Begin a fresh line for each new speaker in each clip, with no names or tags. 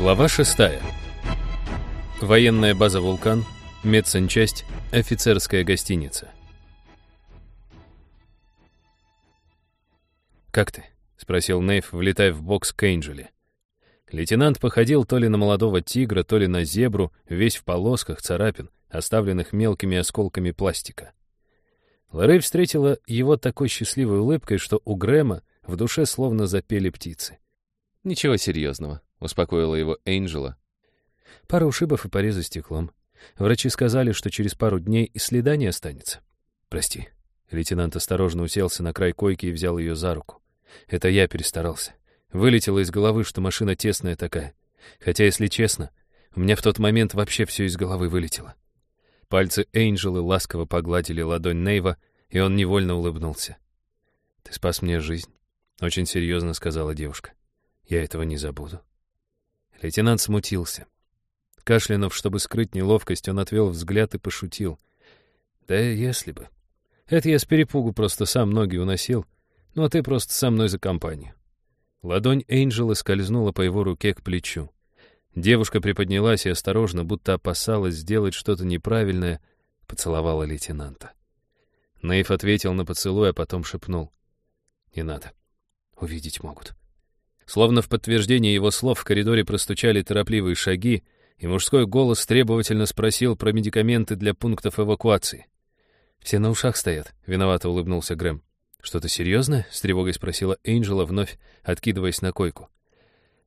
Глава 6. Военная база «Вулкан», медсанчасть, офицерская гостиница. «Как ты?» — спросил Нейв, влетая в бокс к Эйнджеле. Лейтенант походил то ли на молодого тигра, то ли на зебру, весь в полосках царапин, оставленных мелкими осколками пластика. Лоррей встретила его такой счастливой улыбкой, что у Грэма в душе словно запели птицы.
«Ничего серьезного», — успокоила его Энджела.
Пара ушибов и порезы стеклом. Врачи сказали, что через пару дней и следа не останется. Прости. Лейтенант осторожно уселся на край койки и взял ее за руку. Это я перестарался. Вылетело из головы, что машина тесная такая. Хотя, если честно, у меня в тот момент вообще все из головы вылетело. Пальцы Энджелы ласково погладили ладонь Нейва, и он невольно улыбнулся. «Ты спас мне жизнь», — очень серьезно сказала девушка. «Я этого не забуду». Лейтенант смутился. Кашлянув, чтобы скрыть неловкость, он отвел взгляд и пошутил. «Да если бы. Это я с перепугу просто сам ноги уносил, ну а ты просто со мной за компанию». Ладонь Эйнджела скользнула по его руке к плечу. Девушка приподнялась и осторожно, будто опасалась сделать что-то неправильное, поцеловала лейтенанта. Нейв ответил на поцелуй, а потом шепнул. «Не надо. Увидеть могут». Словно в подтверждение его слов в коридоре простучали торопливые шаги, и мужской голос требовательно спросил про медикаменты для пунктов эвакуации. «Все на ушах стоят», — виновато улыбнулся Грэм. «Что-то серьезное?» — с тревогой спросила Энджела, вновь откидываясь на койку.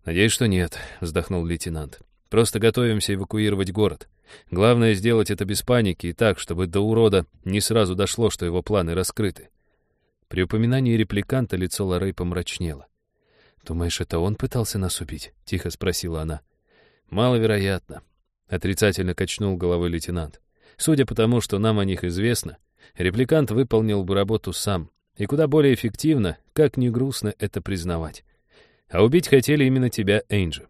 «Надеюсь, что нет», — вздохнул лейтенант. «Просто готовимся эвакуировать город. Главное — сделать это без паники и так, чтобы до урода не сразу дошло, что его планы раскрыты». При упоминании репликанта лицо Лорей помрачнело. «Думаешь, это он пытался нас убить?» — тихо спросила она. «Маловероятно», — отрицательно качнул головой лейтенант. «Судя по тому, что нам о них известно, репликант выполнил бы работу сам, и куда более эффективно, как ни грустно это признавать. А убить хотели именно тебя, Эйнджи.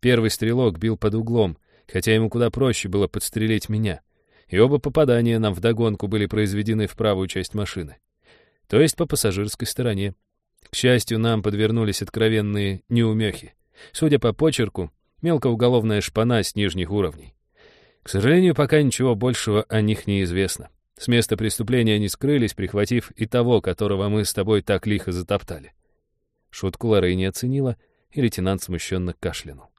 Первый стрелок бил под углом, хотя ему куда проще было подстрелить меня, и оба попадания нам вдогонку были произведены в правую часть машины, то есть по пассажирской стороне. К счастью, нам подвернулись откровенные неумехи. Судя по почерку, мелкоуголовная шпана с нижних уровней. К сожалению, пока ничего большего о них не известно. С места преступления они скрылись, прихватив и того, которого мы с тобой так лихо затоптали. Шутку Лорей не оценила, и лейтенант смущенно кашлянул.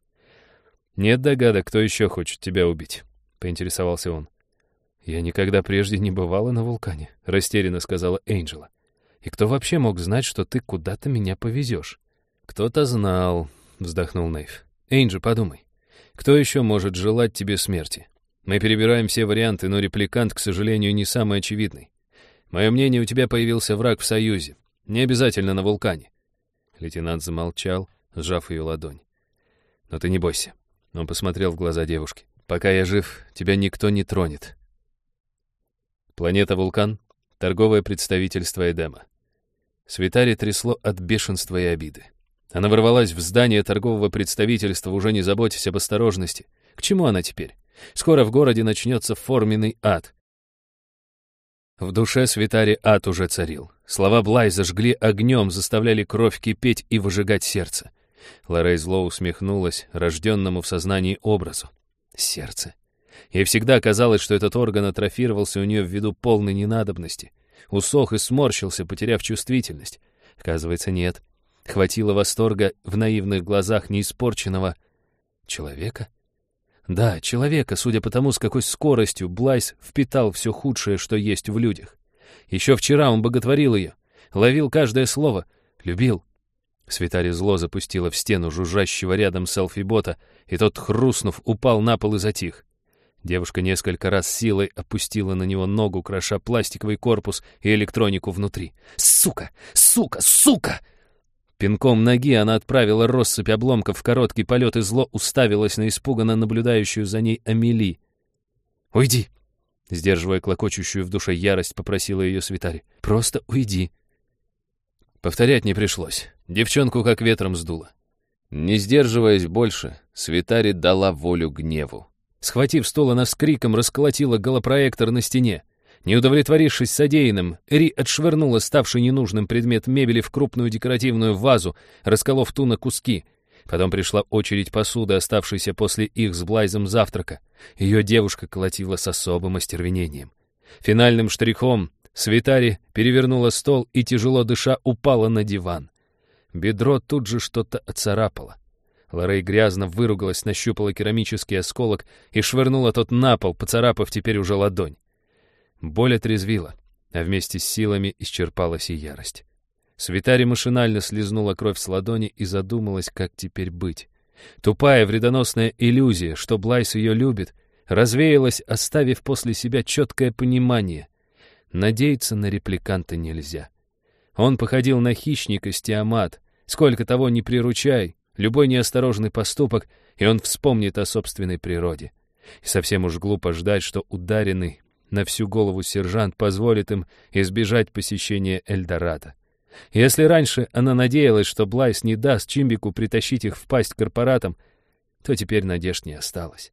«Нет догадок, кто еще хочет тебя убить», — поинтересовался он. «Я никогда прежде не бывала на вулкане», — растерянно сказала Энджела. И кто вообще мог знать, что ты куда-то меня повезешь? Кто-то знал, вздохнул Нейв. Эйнджи, подумай. Кто еще может желать тебе смерти? Мы перебираем все варианты, но репликант, к сожалению, не самый очевидный. Мое мнение, у тебя появился враг в Союзе. Не обязательно на вулкане. Лейтенант замолчал, сжав ее ладонь. Но ты не бойся. Он посмотрел в глаза девушки. Пока я жив, тебя никто не тронет. Планета Вулкан. Торговое представительство Эдема. Свитари трясло от бешенства и обиды. Она ворвалась в здание торгового представительства, уже не заботясь об осторожности. К чему она теперь? Скоро в городе начнется форменный ад. В душе Свитари ад уже царил. Слова Блай зажгли огнем, заставляли кровь кипеть и выжигать сердце. Лорей зло усмехнулась рожденному в сознании образу. Сердце. Ей всегда казалось, что этот орган атрофировался у нее ввиду полной ненадобности — усох и сморщился, потеряв чувствительность. Оказывается, нет. Хватило восторга в наивных глазах неиспорченного человека. Да, человека, судя по тому, с какой скоростью Блайс впитал все худшее, что есть в людях. Еще вчера он боготворил ее, ловил каждое слово, любил. Светари зло запустила в стену жужжащего рядом селфи-бота, и тот, хрустнув, упал на пол и затих. Девушка несколько раз силой опустила на него ногу, кроша пластиковый корпус и электронику внутри. «Сука! Сука! Сука!» Пинком ноги она отправила россыпь обломков в короткий полет и зло уставилась на испуганно наблюдающую за ней Амели. «Уйди!» Сдерживая клокочущую в душе ярость, попросила ее свитарь. «Просто уйди!» Повторять не пришлось. Девчонку как ветром сдуло. Не сдерживаясь больше, свитари дала волю гневу. Схватив стол, она с криком расколотила голопроектор на стене. Не удовлетворившись содеянным, Ри отшвырнула ставший ненужным предмет мебели в крупную декоративную вазу, расколов ту на куски. Потом пришла очередь посуды, оставшейся после их с Блайзом завтрака. Ее девушка колотила с особым остервенением. Финальным штрихом Свитари перевернула стол и, тяжело дыша, упала на диван. Бедро тут же что-то оцарапало. Лорей грязно выругалась, нащупала керамический осколок и швырнула тот на пол, поцарапав теперь уже ладонь. Боль отрезвила, а вместе с силами исчерпалась и ярость. Свитари машинально слезнула кровь с ладони и задумалась, как теперь быть. Тупая вредоносная иллюзия, что Блайс ее любит, развеялась, оставив после себя четкое понимание. Надеяться на репликанта нельзя. Он походил на хищника с Тиамат. Сколько того не приручай, любой неосторожный поступок, и он вспомнит о собственной природе. И совсем уж глупо ждать, что ударенный на всю голову сержант позволит им избежать посещения Эльдорадо. Если раньше она надеялась, что Блайс не даст Чимбику притащить их в пасть корпоратам, то теперь надежд не осталось.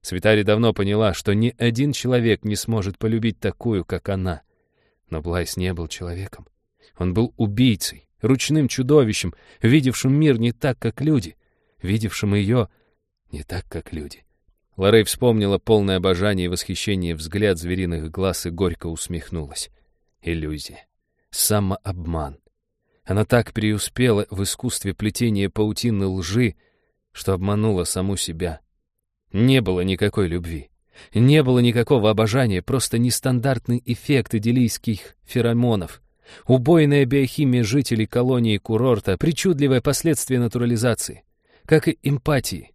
Свитари давно поняла, что ни один человек не сможет полюбить такую, как она. Но Блайс не был человеком. Он был убийцей, ручным чудовищем, видевшим мир не так, как люди, видевшим ее не так, как люди. Лорей вспомнила полное обожание и восхищение взгляд звериных глаз и горько усмехнулась. Иллюзия самообман. Она так преуспела в искусстве плетения паутины лжи, что обманула саму себя. Не было никакой любви. Не было никакого обожания, просто нестандартный эффект идиллийских феромонов. Убойная биохимия жителей колонии курорта, причудливое последствие натурализации. Как и эмпатии.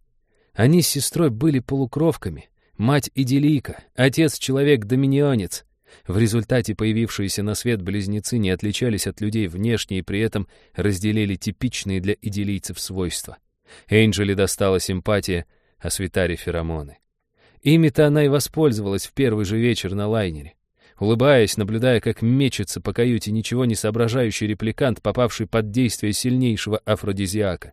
Они с сестрой были полукровками. Мать идиллийка, отец человек-доминионец. В результате появившиеся на свет близнецы не отличались от людей внешне и при этом разделили типичные для идиллийцев свойства. Энджели достала симпатия, а Свитаре — феромоны. Ими-то она и воспользовалась в первый же вечер на лайнере. Улыбаясь, наблюдая, как мечется по каюте ничего не соображающий репликант, попавший под действие сильнейшего афродизиака.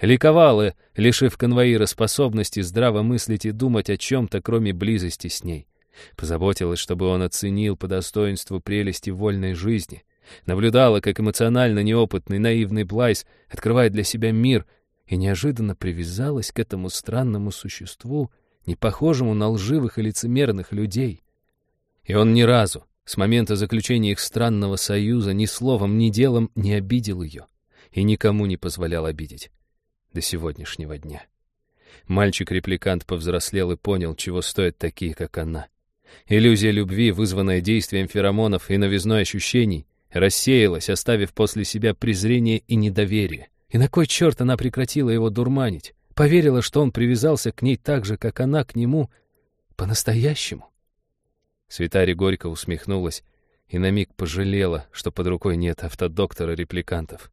Ликовала, лишив конвоира способности здраво мыслить и думать о чем-то, кроме близости с ней. Позаботилась, чтобы он оценил по достоинству прелести вольной жизни. Наблюдала, как эмоционально неопытный, наивный Блайс открывает для себя мир, и неожиданно привязалась к этому странному существу, не похожему на лживых и лицемерных людей. И он ни разу, с момента заключения их странного союза, ни словом, ни делом не обидел ее и никому не позволял обидеть. До сегодняшнего дня. Мальчик-репликант повзрослел и понял, чего стоят такие, как она. Иллюзия любви, вызванная действием феромонов и новизной ощущений, рассеялась, оставив после себя презрение и недоверие. И на кой черт она прекратила его дурманить? Поверила, что он привязался к ней так же, как она к нему, по-настоящему. Святари горько усмехнулась и на миг пожалела, что под рукой нет автодоктора-репликантов.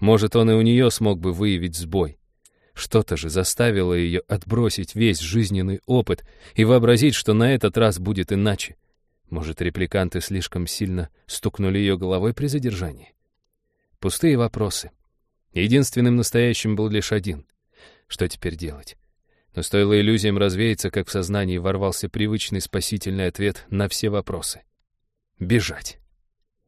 Может, он и у нее смог бы выявить сбой. Что-то же заставило ее отбросить весь жизненный опыт и вообразить, что на этот раз будет иначе. Может, репликанты слишком сильно стукнули ее головой при задержании? Пустые вопросы. Единственным настоящим был лишь один. Что теперь делать? Но стоило иллюзиям развеяться, как в сознании ворвался привычный спасительный ответ на все вопросы. Бежать.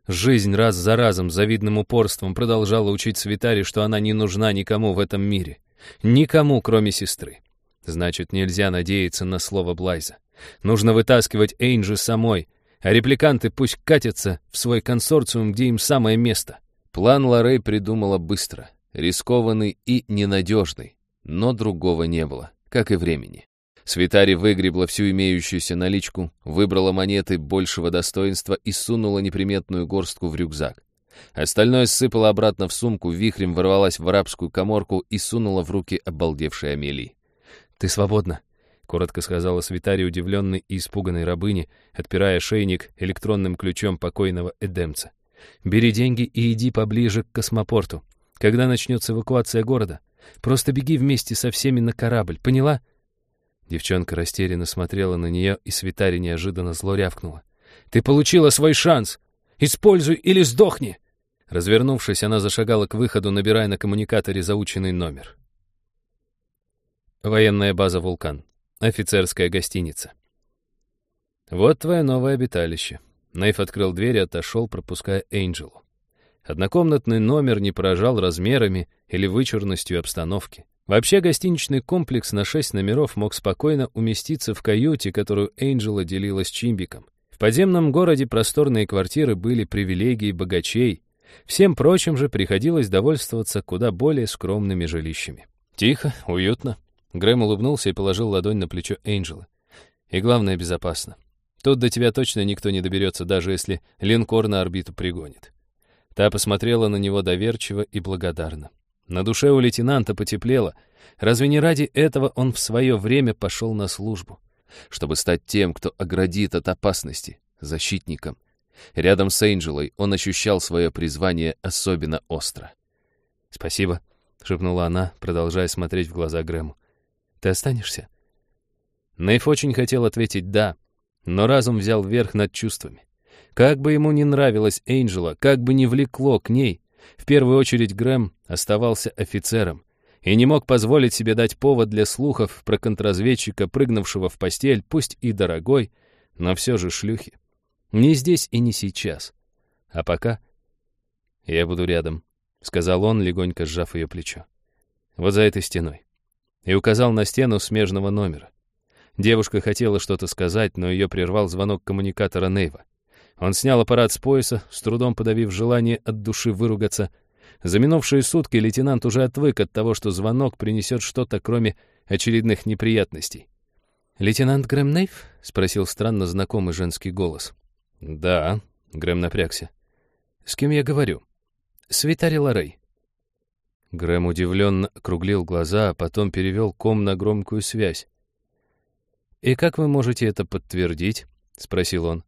Жизнь раз за разом завидным упорством продолжала учить Свитари, что она не нужна никому в этом мире. Никому, кроме сестры. Значит, нельзя надеяться на слово Блайза. Нужно вытаскивать Эйнджи самой, а репликанты пусть катятся в свой консорциум, где им самое место. План Лорей придумала быстро, рискованный и ненадежный, но другого не было, как и времени. Свитари выгребла всю имеющуюся наличку, выбрала монеты большего достоинства и сунула неприметную горстку в рюкзак. Остальное сыпала обратно в сумку, вихрем ворвалась в арабскую коморку и сунула в руки обалдевшей Амелии. «Ты свободна», — коротко сказала Свитари, удивленной и испуганной рабыне, отпирая шейник электронным ключом покойного Эдемца. «Бери деньги и иди поближе к космопорту. Когда начнется эвакуация города, просто беги вместе со всеми на корабль, поняла?» Девчонка растерянно смотрела на нее, и Свитари неожиданно зло рявкнула. «Ты получила свой шанс! Используй или сдохни!» Развернувшись, она зашагала к выходу, набирая на коммуникаторе заученный номер. Военная база «Вулкан». Офицерская гостиница. «Вот твое новое обиталище». Нейф открыл дверь и отошел, пропуская Эйнджелу. Однокомнатный номер не поражал размерами или вычурностью обстановки. Вообще гостиничный комплекс на шесть номеров мог спокойно уместиться в каюте, которую Энджела делила с Чимбиком. В подземном городе просторные квартиры были привилегией богачей, всем прочим же приходилось довольствоваться куда более скромными жилищами. Тихо, уютно. Грэм улыбнулся и положил ладонь на плечо Энджела. И главное, безопасно. Тут до тебя точно никто не доберется, даже если линкор на орбиту пригонит. Та посмотрела на него доверчиво и благодарно. На душе у лейтенанта потеплело. Разве не ради этого он в свое время пошел на службу? Чтобы стать тем, кто оградит от опасности, защитником. Рядом с Энджелой он ощущал свое призвание особенно остро. «Спасибо», — шепнула она, продолжая смотреть в глаза Грэму. «Ты останешься?» Нейф очень хотел ответить «да», но разум взял верх над чувствами. Как бы ему ни нравилась Энджела, как бы ни влекло к ней, в первую очередь Грэм оставался офицером и не мог позволить себе дать повод для слухов про контрразведчика, прыгнувшего в постель, пусть и дорогой, но все же шлюхи. Не здесь и не сейчас. А пока я буду рядом, — сказал он, легонько сжав ее плечо. Вот за этой стеной. И указал на стену смежного номера. Девушка хотела что-то сказать, но ее прервал звонок коммуникатора Нейва. Он снял аппарат с пояса, с трудом подавив желание от души выругаться. За минувшие сутки лейтенант уже отвык от того, что звонок принесет что-то, кроме очередных неприятностей. «Лейтенант Грэм Нейв?» — спросил странно знакомый женский голос. «Да», — Грэм напрягся. «С кем я говорю?» «С Витари Лорей». Грэм удивленно округлил глаза, а потом перевел ком на громкую связь. «И как вы можете это подтвердить?» — спросил он.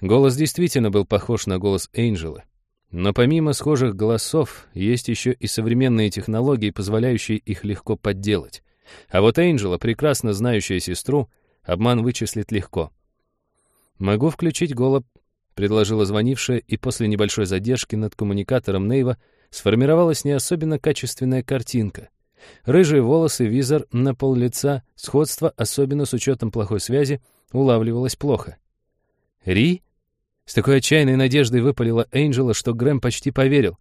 Голос действительно был похож на голос Энджела. Но помимо схожих голосов, есть еще и современные технологии, позволяющие их легко подделать. А вот Энджела, прекрасно знающая сестру, обман вычислит легко. «Могу включить голоб», — предложила звонившая, и после небольшой задержки над коммуникатором Нейва сформировалась не особенно качественная картинка. Рыжие волосы, визор на пол лица, сходство, особенно с учетом плохой связи, улавливалось плохо. «Ри?» С такой отчаянной надеждой выпалила Энджела, что Грэм почти поверил.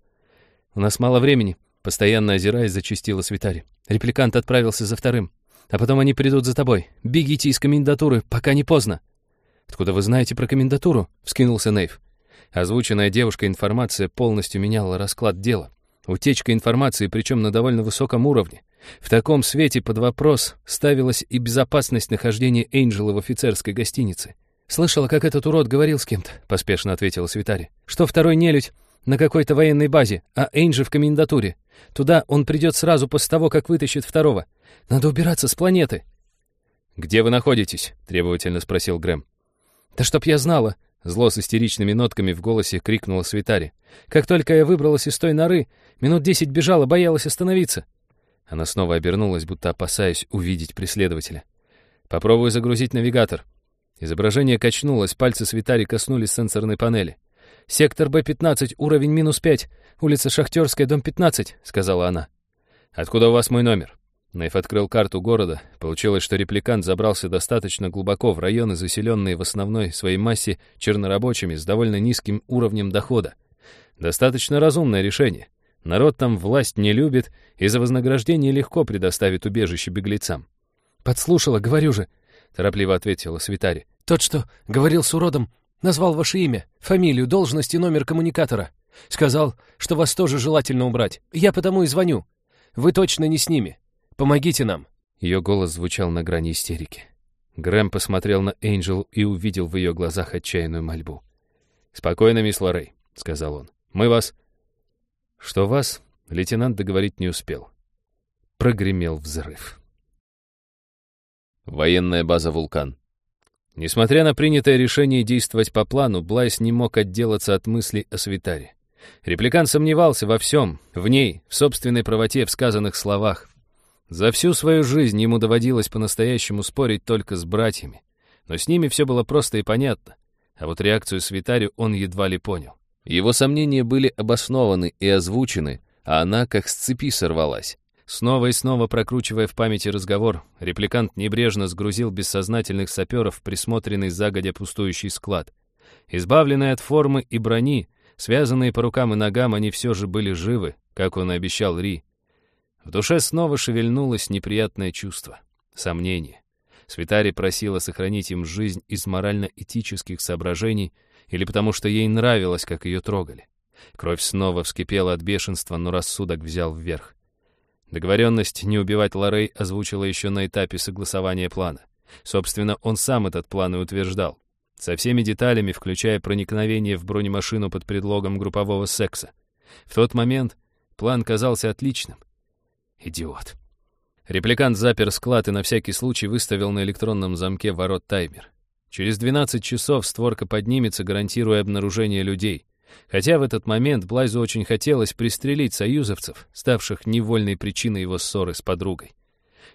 «У нас мало времени», — постоянно озираясь, зачастила Свитари. «Репликант отправился за вторым. А потом они придут за тобой. Бегите из комендатуры, пока не поздно». «Откуда вы знаете про комендатуру?» — вскинулся Нейв. Озвученная девушка информация полностью меняла расклад дела. Утечка информации, причем на довольно высоком уровне. В таком свете под вопрос ставилась и безопасность нахождения Энджела в офицерской гостинице. «Слышала, как этот урод говорил с кем-то», — поспешно ответила Свитари. «Что второй нелюдь на какой-то военной базе, а Энджи в комендатуре. Туда он придет сразу после того, как вытащит второго. Надо убираться с планеты». «Где вы находитесь?» — требовательно спросил Грэм. «Да чтоб я знала!» — зло с истеричными нотками в голосе крикнула Свитари. «Как только я выбралась из той норы, минут десять бежала, боялась остановиться». Она снова обернулась, будто опасаясь увидеть преследователя. «Попробую загрузить навигатор», Изображение качнулось, пальцы Свитари коснулись сенсорной панели. «Сектор Б-15, уровень минус пять, улица Шахтерская, дом 15», — сказала она. «Откуда у вас мой номер?» Нейф открыл карту города. Получилось, что репликант забрался достаточно глубоко в районы, заселенные в основной своей массе чернорабочими с довольно низким уровнем дохода. Достаточно разумное решение. Народ там власть не любит и за вознаграждение легко предоставит убежище беглецам. «Подслушала, говорю же», — торопливо ответила Свитари. «Тот, что говорил с уродом, назвал ваше имя, фамилию, должность и номер коммуникатора. Сказал, что вас тоже желательно убрать. Я потому и звоню. Вы точно не с ними. Помогите нам». Ее голос звучал на грани истерики. Грэм посмотрел на Энджел и увидел в ее глазах отчаянную мольбу. «Спокойно, мисс Лоррей», — сказал он. «Мы вас...» Что вас, лейтенант договорить не успел. Прогремел взрыв.
Военная база «Вулкан».
Несмотря на принятое решение действовать по плану, Блайс не мог отделаться от мыслей о Свитаре. Репликант сомневался во всем, в ней, в собственной правоте, в сказанных словах. За всю свою жизнь ему доводилось по-настоящему спорить только с братьями. Но с ними все было просто и понятно. А вот реакцию Свитари он едва ли понял.
Его сомнения были обоснованы и озвучены, а она как с цепи сорвалась.
Снова и снова прокручивая в памяти разговор, репликант небрежно сгрузил бессознательных саперов в присмотренный загодя пустующий склад. Избавленный от формы и брони, Связанные по рукам и ногам, они все же были живы, как он и обещал Ри. В душе снова шевельнулось неприятное чувство — сомнение. Свитари просила сохранить им жизнь из морально-этических соображений или потому что ей нравилось, как ее трогали. Кровь снова вскипела от бешенства, но рассудок взял вверх. Договоренность не убивать Лорей озвучила еще на этапе согласования плана. Собственно, он сам этот план и утверждал. Со всеми деталями, включая проникновение в бронемашину под предлогом группового секса. В тот момент план казался отличным. Идиот. Репликант запер склад и на всякий случай выставил на электронном замке ворот таймер. Через 12 часов створка поднимется, гарантируя обнаружение людей. Хотя в этот момент Блайзу очень хотелось пристрелить союзовцев, ставших невольной причиной его ссоры с подругой.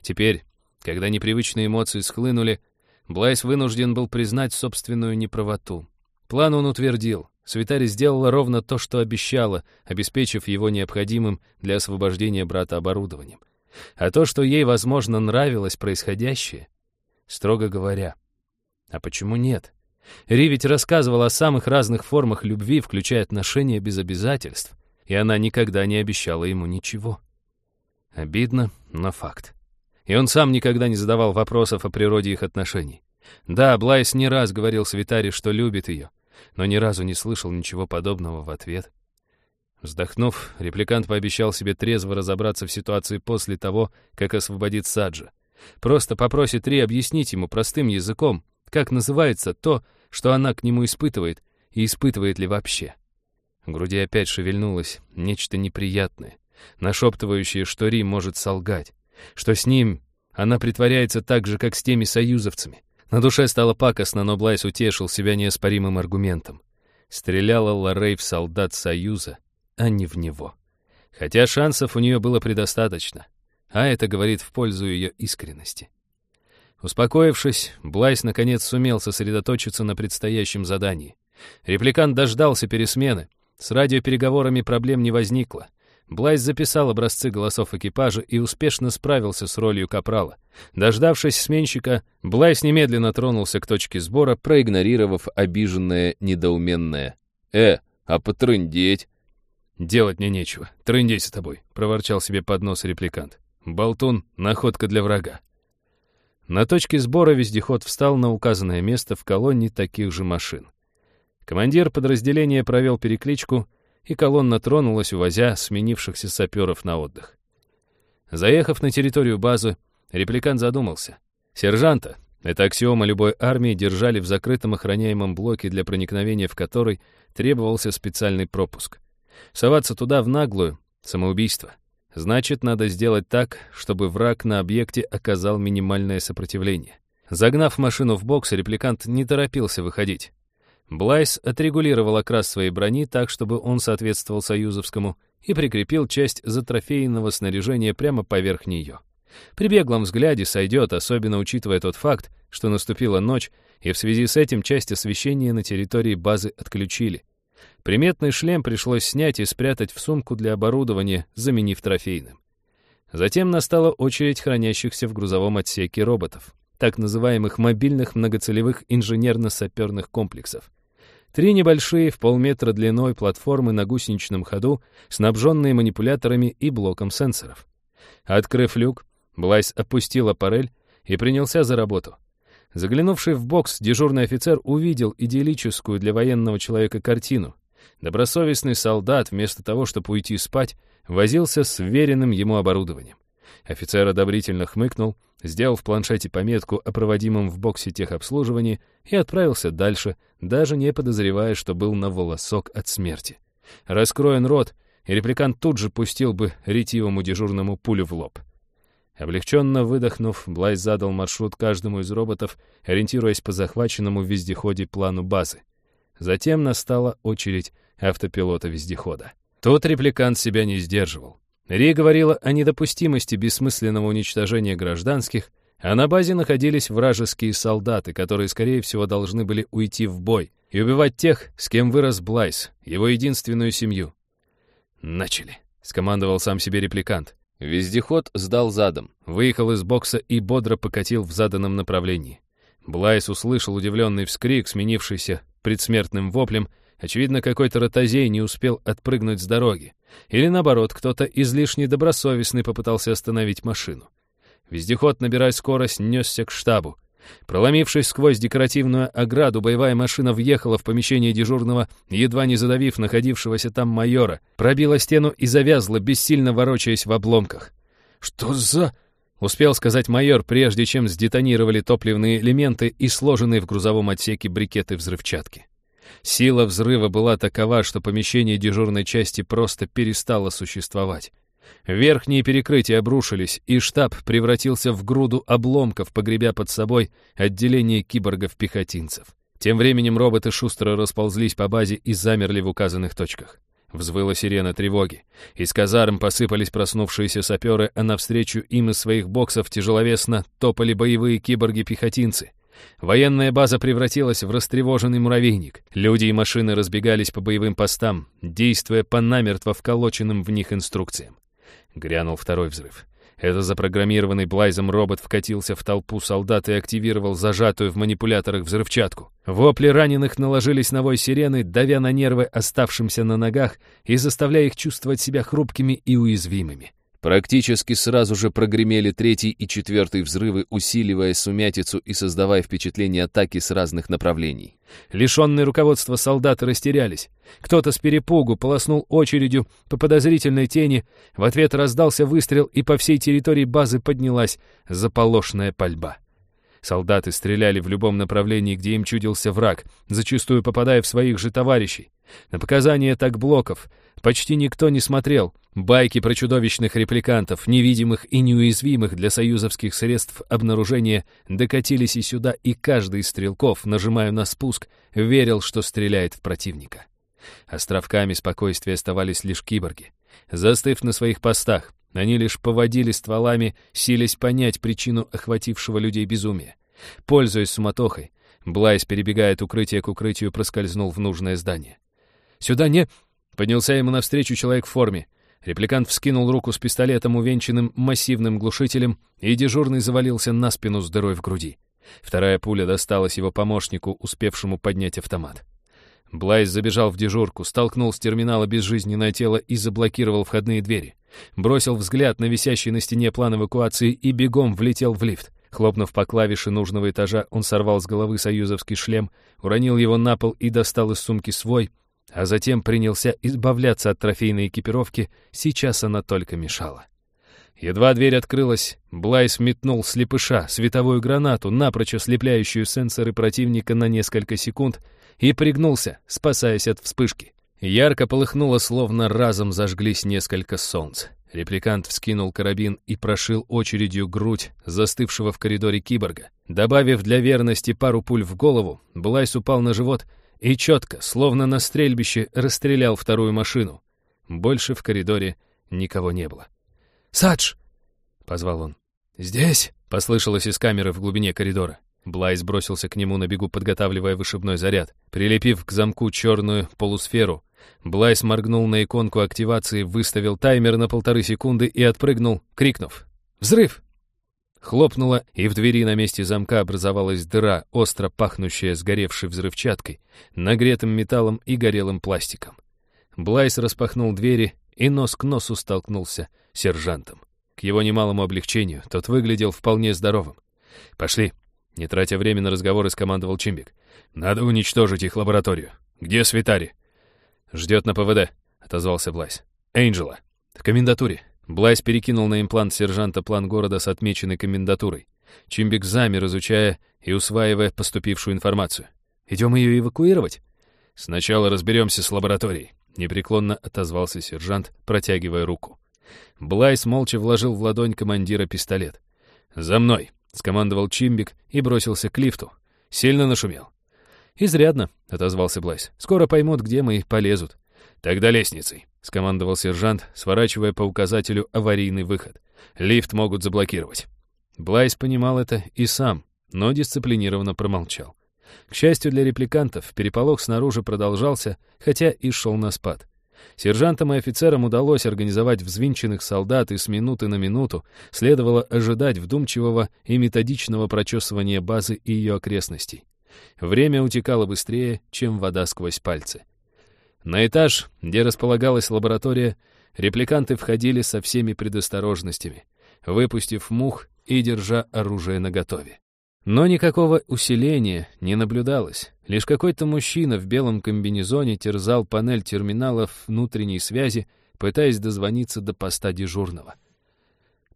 Теперь, когда непривычные эмоции схлынули, Блайз вынужден был признать собственную неправоту. План он утвердил. Свитари сделала ровно то, что обещала, обеспечив его необходимым для освобождения брата оборудованием. А то, что ей, возможно, нравилось происходящее, строго говоря. А почему нет? Ри ведь рассказывала о самых разных формах любви, включая отношения без обязательств, и она никогда не обещала ему ничего. Обидно, но факт. И он сам никогда не задавал вопросов о природе их отношений. Да, Блайс не раз говорил Свитаре, что любит ее, но ни разу не слышал ничего подобного в ответ. Вздохнув, репликант пообещал себе трезво разобраться в ситуации после того, как освободит Саджа. Просто попросит Ри объяснить ему простым языком, как называется то, что она к нему испытывает, и испытывает ли вообще. В груди опять шевельнулось нечто неприятное, нашептывающее, что Ри может солгать, что с ним она притворяется так же, как с теми союзовцами. На душе стало пакостно, но Блайс утешил себя неоспоримым аргументом. Стреляла Лоррей в солдат Союза, а не в него. Хотя шансов у нее было предостаточно, а это говорит в пользу ее искренности. Успокоившись, Блайс наконец сумел сосредоточиться на предстоящем задании. Репликант дождался пересмены. С радиопереговорами проблем не возникло. Блайс записал образцы голосов экипажа и успешно справился с ролью капрала. Дождавшись сменщика, Блайс немедленно тронулся к точке сбора, проигнорировав обиженное, недоуменное. «Э, а потрындеть?» «Делать мне нечего. Трындеть с тобой», — проворчал себе под нос репликант. «Болтун — находка для врага». На точке сбора вездеход встал на указанное место в колонне таких же машин. Командир подразделения провел перекличку, и колонна тронулась, увозя сменившихся саперов на отдых. Заехав на территорию базы, репликант задумался. Сержанта, это аксиома любой армии, держали в закрытом охраняемом блоке, для проникновения в который требовался специальный пропуск. Соваться туда в наглую — самоубийство. Значит, надо сделать так, чтобы враг на объекте оказал минимальное сопротивление. Загнав машину в бокс, репликант не торопился выходить. Блайс отрегулировал окрас своей брони так, чтобы он соответствовал союзовскому, и прикрепил часть затрофейного снаряжения прямо поверх нее. При беглом взгляде сойдет, особенно учитывая тот факт, что наступила ночь, и в связи с этим часть освещения на территории базы отключили. Приметный шлем пришлось снять и спрятать в сумку для оборудования, заменив трофейным. Затем настала очередь хранящихся в грузовом отсеке роботов, так называемых мобильных многоцелевых инженерно-саперных комплексов. Три небольшие в полметра длиной платформы на гусеничном ходу, снабженные манипуляторами и блоком сенсоров. Открыв люк, Блайс опустил аппарель и принялся за работу. Заглянувший в бокс, дежурный офицер увидел идиллическую для военного человека картину. Добросовестный солдат, вместо того, чтобы уйти спать, возился с веренным ему оборудованием. Офицер одобрительно хмыкнул, сделал в планшете пометку о проводимом в боксе техобслуживании и отправился дальше, даже не подозревая, что был на волосок от смерти. Раскроен рот, и репликант тут же пустил бы ретивому дежурному пулю в лоб. Облегченно выдохнув, Блайс задал маршрут каждому из роботов, ориентируясь по захваченному в вездеходе плану базы. Затем настала очередь автопилота вездехода. Тот репликант себя не сдерживал. Ри говорила о недопустимости бессмысленного уничтожения гражданских, а на базе находились вражеские солдаты, которые, скорее всего, должны были уйти в бой и убивать тех, с кем вырос Блайс, его единственную семью. «Начали», — скомандовал сам себе репликант. Вездеход сдал задом, выехал из бокса и бодро покатил в заданном направлении. Блайс услышал удивленный вскрик, сменившийся предсмертным воплем, Очевидно, какой-то ротозей не успел отпрыгнуть с дороги. Или наоборот, кто-то излишне добросовестный попытался остановить машину. Вездеход, набирая скорость, несся к штабу. Проломившись сквозь декоративную ограду, боевая машина въехала в помещение дежурного, едва не задавив находившегося там майора, пробила стену и завязла, бессильно ворочаясь в обломках. «Что за...» — успел сказать майор, прежде чем сдетонировали топливные элементы и сложенные в грузовом отсеке брикеты взрывчатки. Сила взрыва была такова, что помещение дежурной части просто перестало существовать. Верхние перекрытия обрушились, и штаб превратился в груду обломков, погребя под собой отделение киборгов-пехотинцев. Тем временем роботы шустро расползлись по базе и замерли в указанных точках. Взвыла сирена тревоги. Из казарм посыпались проснувшиеся саперы, а навстречу им из своих боксов тяжеловесно топали боевые киборги-пехотинцы. Военная база превратилась в растревоженный муравейник. Люди и машины разбегались по боевым постам, действуя по намертво вколоченным в них инструкциям. Грянул второй взрыв. Это запрограммированный Блайзом робот вкатился в толпу солдат и активировал зажатую в манипуляторах взрывчатку. Вопли раненых наложились на вой сирены, давя на нервы оставшимся на ногах и заставляя их чувствовать себя хрупкими и уязвимыми.
Практически сразу же прогремели третий и четвертый взрывы, усиливая сумятицу и создавая впечатление атаки с разных направлений.
Лишенные руководства солдаты растерялись. Кто-то с перепугу полоснул очередью по подозрительной тени, в ответ раздался выстрел, и по всей территории базы поднялась заполошная пальба. Солдаты стреляли в любом направлении, где им чудился враг, зачастую попадая в своих же товарищей. На показания так блоков почти никто не смотрел. Байки про чудовищных репликантов, невидимых и неуязвимых для союзовских средств обнаружения, докатились и сюда, и каждый из стрелков, нажимая на спуск, верил, что стреляет в противника. Островками спокойствия оставались лишь киборги. Застыв на своих постах, они лишь поводили стволами, силясь понять причину охватившего людей безумия. Пользуясь суматохой, Блайс, перебегая от укрытия к укрытию, проскользнул в нужное здание. «Сюда не...» — поднялся ему навстречу человек в форме. Репликант вскинул руку с пистолетом, увенчанным массивным глушителем, и дежурный завалился на спину с дырой в груди. Вторая пуля досталась его помощнику, успевшему поднять автомат. Блайс забежал в дежурку, столкнул с терминала безжизненное тело и заблокировал входные двери. Бросил взгляд на висящий на стене план эвакуации и бегом влетел в лифт. Хлопнув по клавише нужного этажа, он сорвал с головы союзовский шлем, уронил его на пол и достал из сумки свой, а затем принялся избавляться от трофейной экипировки, сейчас она только мешала. Едва дверь открылась, Блайс метнул слепыша, световую гранату, напрочь ослепляющую сенсоры противника на несколько секунд, и пригнулся, спасаясь от вспышки. Ярко полыхнуло, словно разом зажглись несколько солнц. Репликант вскинул карабин и прошил очередью грудь застывшего в коридоре киборга. Добавив для верности пару пуль в голову, Блайс упал на живот и четко, словно на стрельбище, расстрелял вторую машину. Больше в коридоре никого не было. «Садж!» — позвал он. «Здесь!» — послышалось из камеры в глубине коридора. Блайс бросился к нему на бегу, подготавливая вышибной заряд. Прилепив к замку черную полусферу, Блайс моргнул на иконку активации, выставил таймер на полторы секунды и отпрыгнул, крикнув «Взрыв!». Хлопнуло, и в двери на месте замка образовалась дыра, остро пахнущая сгоревшей взрывчаткой, нагретым металлом и горелым пластиком. Блайс распахнул двери и нос к носу столкнулся с сержантом. К его немалому облегчению тот выглядел вполне здоровым. «Пошли!» — не тратя время на разговоры, скомандовал Чимбик. «Надо уничтожить их лабораторию. Где Свитари?» «Ждет на ПВД», — отозвался Блайс. «Энджела». «В комендатуре». Блайс перекинул на имплант сержанта план города с отмеченной комендатурой. Чимбик замер, изучая и усваивая поступившую информацию. «Идем ее эвакуировать?» «Сначала разберемся с лабораторией», — непреклонно отозвался сержант, протягивая руку. Блайс молча вложил в ладонь командира пистолет. «За мной!» — скомандовал Чимбик и бросился к лифту. Сильно нашумел. «Изрядно», — отозвался Блайс. «Скоро поймут, где мы полезут». «Тогда лестницей», — скомандовал сержант, сворачивая по указателю аварийный выход. «Лифт могут заблокировать». Блайс понимал это и сам, но дисциплинированно промолчал. К счастью для репликантов, переполох снаружи продолжался, хотя и шел на спад. Сержантам и офицерам удалось организовать взвинченных солдат, и с минуты на минуту следовало ожидать вдумчивого и методичного прочесывания базы и ее окрестностей. Время утекало быстрее, чем вода сквозь пальцы. На этаж, где располагалась лаборатория, репликанты входили со всеми предосторожностями, выпустив мух и держа оружие наготове. Но никакого усиления не наблюдалось. Лишь какой-то мужчина в белом комбинезоне терзал панель терминалов внутренней связи, пытаясь дозвониться до поста дежурного.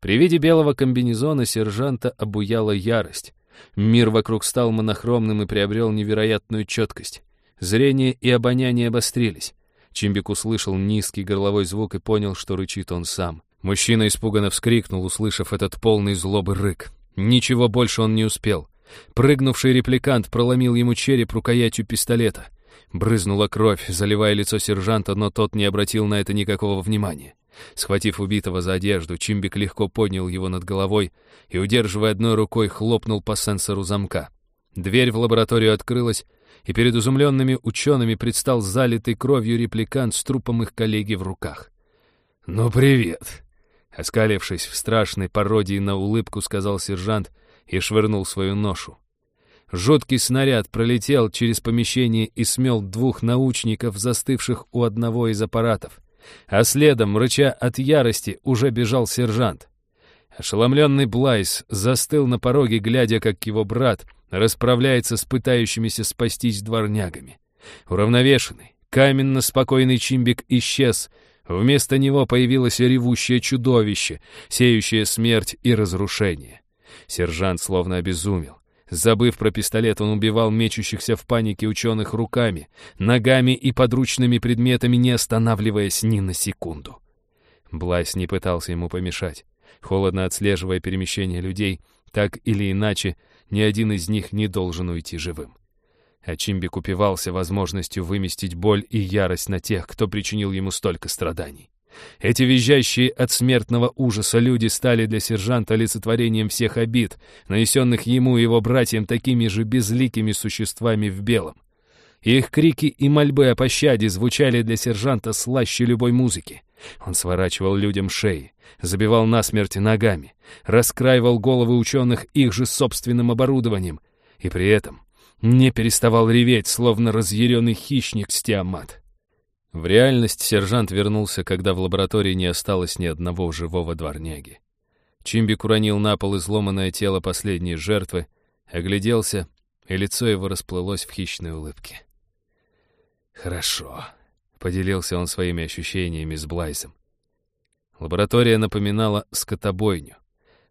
При виде белого комбинезона сержанта обуяла ярость. Мир вокруг стал монохромным и приобрел невероятную четкость. Зрение и обоняние обострились. Чимбик услышал низкий горловой звук и понял, что рычит он сам. Мужчина испуганно вскрикнул, услышав этот полный злобы рык. Ничего больше он не успел. Прыгнувший репликант проломил ему череп рукоятью пистолета. Брызнула кровь, заливая лицо сержанта, но тот не обратил на это никакого внимания. Схватив убитого за одежду, Чимбик легко поднял его над головой и, удерживая одной рукой, хлопнул по сенсору замка. Дверь в лабораторию открылась, и перед изумленными учеными предстал залитый кровью репликант с трупом их коллеги в руках. «Ну, привет!» Оскалившись в страшной пародии на улыбку, сказал сержант и швырнул свою ношу. Жуткий снаряд пролетел через помещение и смел двух научников, застывших у одного из аппаратов а следом, рыча от ярости, уже бежал сержант. Ошеломленный Блайс застыл на пороге, глядя, как его брат расправляется с пытающимися спастись дворнягами. Уравновешенный, каменно-спокойный Чимбик исчез. Вместо него появилось ревущее чудовище, сеющее смерть и разрушение. Сержант словно обезумел. Забыв про пистолет, он убивал мечущихся в панике ученых руками, ногами и подручными предметами, не останавливаясь ни на секунду. Блайс не пытался ему помешать. Холодно отслеживая перемещение людей, так или иначе, ни один из них не должен уйти живым. А Чимбик упивался возможностью выместить боль и ярость на тех, кто причинил ему столько страданий. Эти визжащие от смертного ужаса люди стали для сержанта олицетворением всех обид, нанесенных ему и его братьям такими же безликими существами в белом. Их крики и мольбы о пощаде звучали для сержанта слаще любой музыки. Он сворачивал людям шеи, забивал насмерть ногами, раскраивал головы ученых их же собственным оборудованием, и при этом не переставал реветь, словно разъяренный хищник с Тиамат. В реальность сержант вернулся, когда в лаборатории не осталось ни одного живого дворняги. Чимбик уронил на пол изломанное тело последней жертвы, огляделся, и лицо его расплылось в хищной улыбке. «Хорошо», — поделился он своими ощущениями с Блайзом. Лаборатория напоминала скотобойню.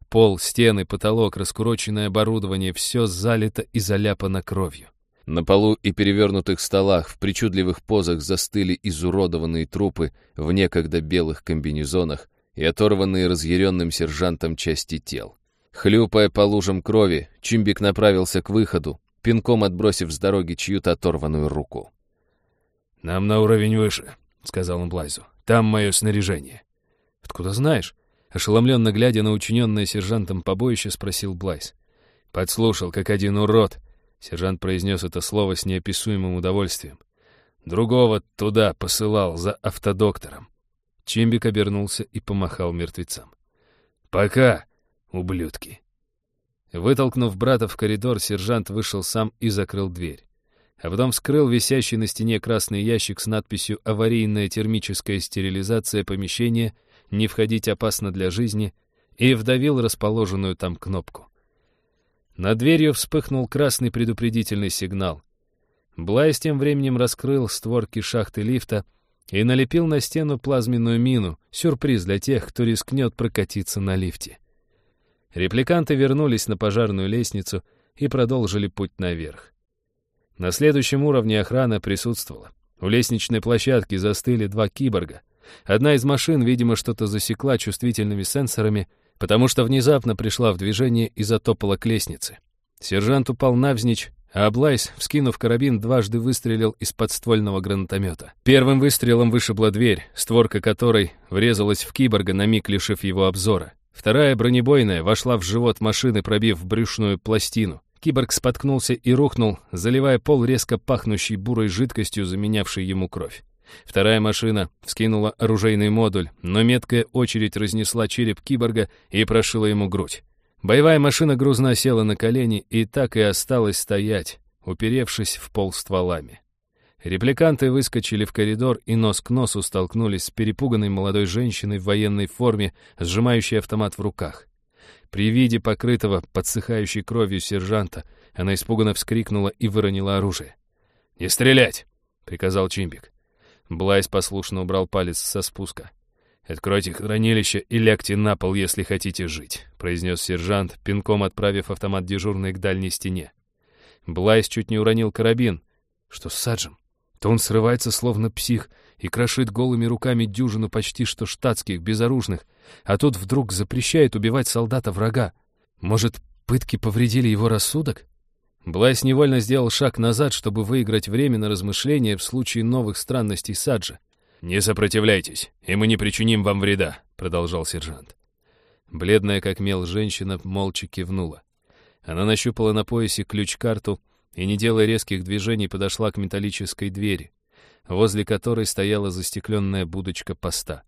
Пол, стены, потолок, раскуроченное оборудование — все залито и заляпано кровью. На полу и перевернутых столах в причудливых позах застыли изуродованные трупы в некогда белых комбинезонах и оторванные разъяренным сержантом части тел. Хлюпая по лужам крови, Чимбик направился к выходу, пинком отбросив с дороги чью-то оторванную руку. «Нам на уровень выше», — сказал он Блайзу. «Там мое снаряжение». «Откуда знаешь?» Ошеломленно глядя на учиненное сержантом побоище, спросил Блайз. Подслушал, как один урод Сержант произнес это слово с неописуемым удовольствием. Другого туда посылал за автодоктором. Чимбик обернулся и помахал мертвецам. «Пока, ублюдки!» Вытолкнув брата в коридор, сержант вышел сам и закрыл дверь. А потом вскрыл висящий на стене красный ящик с надписью «Аварийная термическая стерилизация помещения, не входить опасно для жизни» и вдавил расположенную там кнопку. Над дверью вспыхнул красный предупредительный сигнал. Блайс тем временем раскрыл створки шахты лифта и налепил на стену плазменную мину, сюрприз для тех, кто рискнет прокатиться на лифте. Репликанты вернулись на пожарную лестницу и продолжили путь наверх. На следующем уровне охрана присутствовала. У лестничной площадки застыли два киборга. Одна из машин, видимо, что-то засекла чувствительными сенсорами — потому что внезапно пришла в движение и затопала к лестнице. Сержант упал навзничь, а Блайс, вскинув карабин, дважды выстрелил из подствольного гранатомета. Первым выстрелом вышибла дверь, створка которой врезалась в киборга, на миг лишив его обзора. Вторая бронебойная вошла в живот машины, пробив брюшную пластину. Киборг споткнулся и рухнул, заливая пол резко пахнущей бурой жидкостью, заменявшей ему кровь. Вторая машина вскинула оружейный модуль, но меткая очередь разнесла череп киборга и прошила ему грудь. Боевая машина грузно села на колени и так и осталась стоять, уперевшись в пол стволами. Репликанты выскочили в коридор и нос к носу столкнулись с перепуганной молодой женщиной в военной форме, сжимающей автомат в руках. При виде покрытого, подсыхающей кровью сержанта, она испуганно вскрикнула и выронила оружие. «Не стрелять!» — приказал Чимбик. Блайс послушно убрал палец со спуска. «Откройте хранилище и лягте на пол, если хотите жить», — произнес сержант, пинком отправив автомат дежурный к дальней стене. Блайс чуть не уронил карабин. Что с Саджем? То он срывается, словно псих, и крошит голыми руками дюжину почти что штатских, безоружных, а тут вдруг запрещает убивать солдата врага. Может, пытки повредили его рассудок? Блайс невольно сделал шаг назад, чтобы выиграть время на размышления в случае новых странностей Саджа. «Не сопротивляйтесь, и мы не причиним вам вреда», — продолжал сержант. Бледная как мел женщина молча кивнула. Она нащупала на поясе ключ-карту и, не делая резких движений, подошла к металлической двери, возле которой стояла застекленная будочка поста.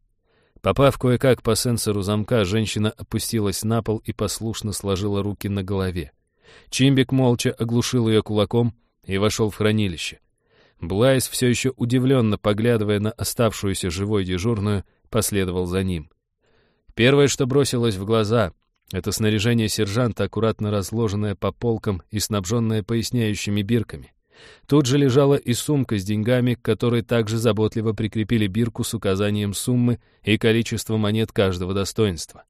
Попав кое-как по сенсору замка, женщина опустилась на пол и послушно сложила руки на голове. Чимбик молча оглушил ее кулаком и вошел в хранилище. Блайс, все еще удивленно поглядывая на оставшуюся живой дежурную, последовал за ним. Первое, что бросилось в глаза, это снаряжение сержанта, аккуратно разложенное по полкам и снабженное поясняющими бирками. Тут же лежала и сумка с деньгами, к которой также заботливо прикрепили бирку с указанием суммы и количества монет каждого достоинства.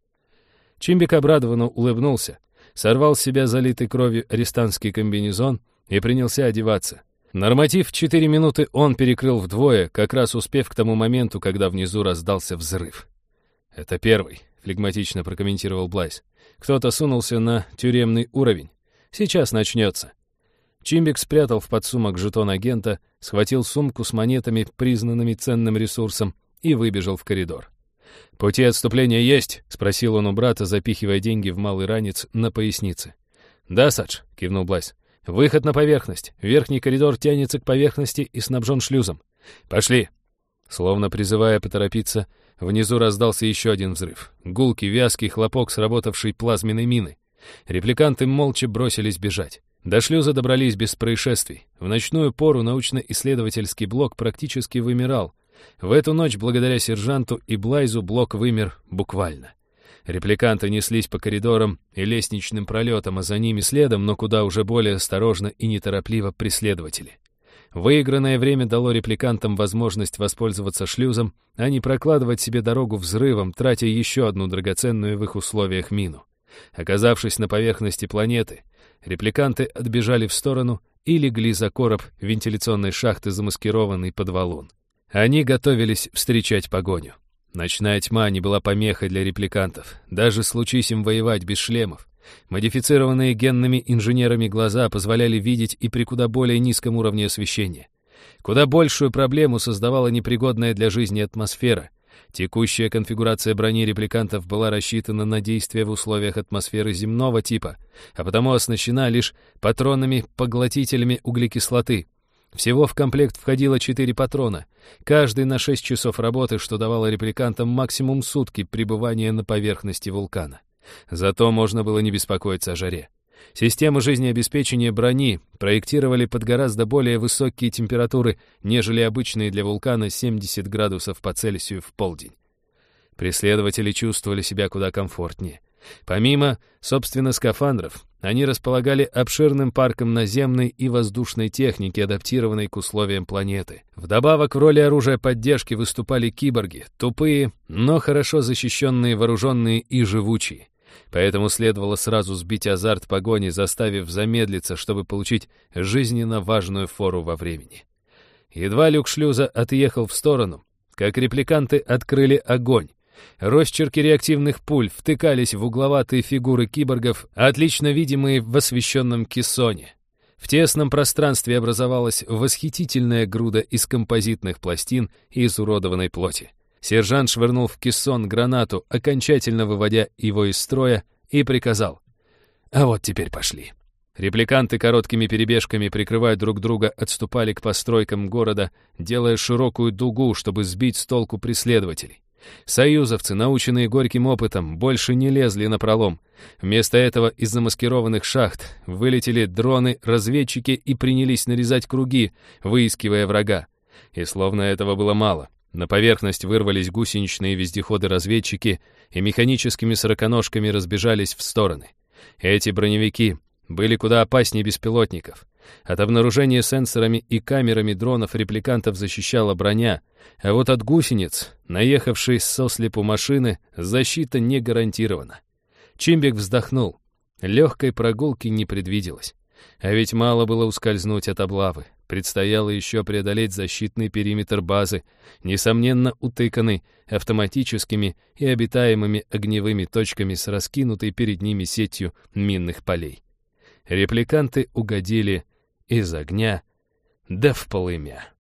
Чимбик обрадованно улыбнулся, сорвал с себя залитый кровью арестантский комбинезон и принялся одеваться. Норматив четыре минуты он перекрыл вдвое, как раз успев к тому моменту, когда внизу раздался взрыв. Это первый флегматично прокомментировал Блайс. «Кто-то сунулся на тюремный уровень. Сейчас начнется». Чимбик спрятал в подсумок жетон агента, схватил сумку с монетами, признанными ценным ресурсом, и выбежал в коридор. «Пути отступления есть?» — спросил он у брата, запихивая деньги в малый ранец на пояснице. «Да, Садж», — кивнул Блайс. «Выход на поверхность. Верхний коридор тянется к поверхности и снабжен шлюзом. Пошли!» Словно призывая поторопиться, Внизу раздался еще один взрыв. Гулкий, вязкий хлопок сработавшей плазменной мины. Репликанты молча бросились бежать. До шлюза добрались без происшествий. В ночную пору научно-исследовательский блок практически вымирал. В эту ночь, благодаря сержанту и Блайзу, блок вымер буквально. Репликанты неслись по коридорам и лестничным пролетам, а за ними следом, но куда уже более осторожно и неторопливо преследователи. Выигранное время дало репликантам возможность воспользоваться шлюзом, а не прокладывать себе дорогу взрывом, тратя еще одну драгоценную в их условиях мину. Оказавшись на поверхности планеты, репликанты отбежали в сторону и легли за короб вентиляционной шахты, замаскированный под валун. Они готовились встречать погоню. Ночная тьма не была помехой для репликантов, даже случись им воевать без шлемов. Модифицированные генными инженерами глаза позволяли видеть и при куда более низком уровне освещения. Куда большую проблему создавала непригодная для жизни атмосфера. Текущая конфигурация брони репликантов была рассчитана на действие в условиях атмосферы земного типа, а потому оснащена лишь патронами-поглотителями углекислоты. Всего в комплект входило четыре патрона, каждый на шесть часов работы, что давало репликантам максимум сутки пребывания на поверхности вулкана. Зато можно было не беспокоиться о жаре. Систему жизнеобеспечения брони проектировали под гораздо более высокие температуры, нежели обычные для вулкана 70 градусов по Цельсию в полдень. Преследователи чувствовали себя куда комфортнее. Помимо, собственно, скафандров, они располагали обширным парком наземной и воздушной техники, адаптированной к условиям планеты. Вдобавок в роли оружия поддержки выступали киборги, тупые, но хорошо защищенные, вооруженные и живучие. Поэтому следовало сразу сбить азарт погони, заставив замедлиться, чтобы получить жизненно важную фору во времени. Едва люк шлюза отъехал в сторону, как репликанты открыли огонь. Росчерки реактивных пуль втыкались в угловатые фигуры киборгов, отлично видимые в освещенном кессоне. В тесном пространстве образовалась восхитительная груда из композитных пластин и изуродованной плоти. Сержант швырнул в кессон гранату, окончательно выводя его из строя, и приказал. «А вот теперь пошли». Репликанты короткими перебежками, прикрывая друг друга, отступали к постройкам города, делая широкую дугу, чтобы сбить с толку преследователей. Союзовцы, наученные горьким опытом, больше не лезли на пролом. Вместо этого из замаскированных шахт вылетели дроны-разведчики и принялись нарезать круги, выискивая врага. И словно этого было мало. На поверхность вырвались гусеничные вездеходы-разведчики и механическими сороконожками разбежались в стороны. Эти броневики были куда опаснее беспилотников. От обнаружения сенсорами и камерами дронов репликантов защищала броня, а вот от гусениц, наехавшей сослепу машины, защита не гарантирована. Чимбик вздохнул. Легкой прогулки не предвиделось. А ведь мало было ускользнуть от облавы. Предстояло еще преодолеть защитный периметр базы, несомненно утыканный автоматическими и обитаемыми огневыми точками с раскинутой перед ними сетью минных полей. Репликанты угодили из огня да в полымя.